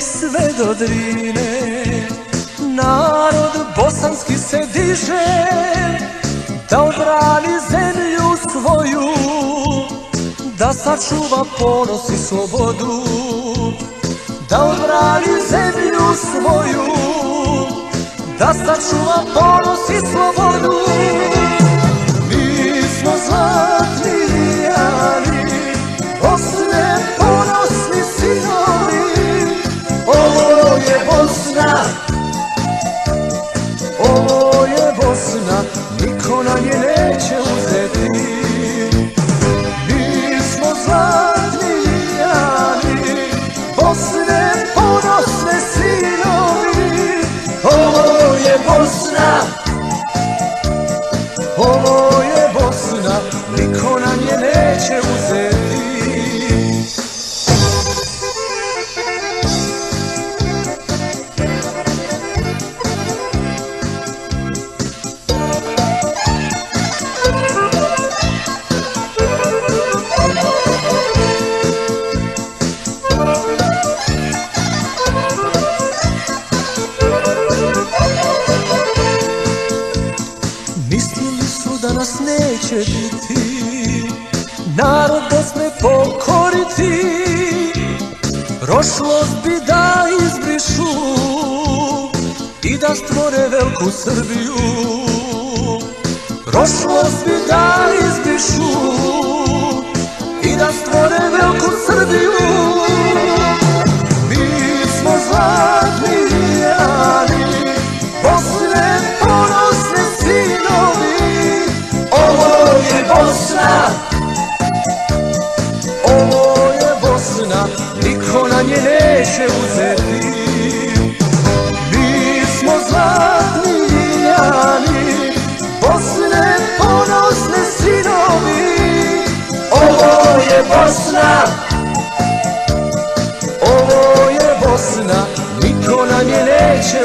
sve do drine. Narod bosanski se diže Da obrani zemlju svoju Da sačuva ponos i slobodu Da obrani zemlju svoju Da sačuva ponos i slobodu Ovo je Bosna Niko nam je neće uzeti Mislili su da nas neće biti Narod Bosne pokoriti. Prošlost bi da izbrišu I da stvore veliku Srbiju. Prošlost bi da izbrišu neće uzeti. Mi smo zlatni rijali Bosne ponosne sinovi. Ovo je Bosna. Ovo je Bosna. Niko nam je neće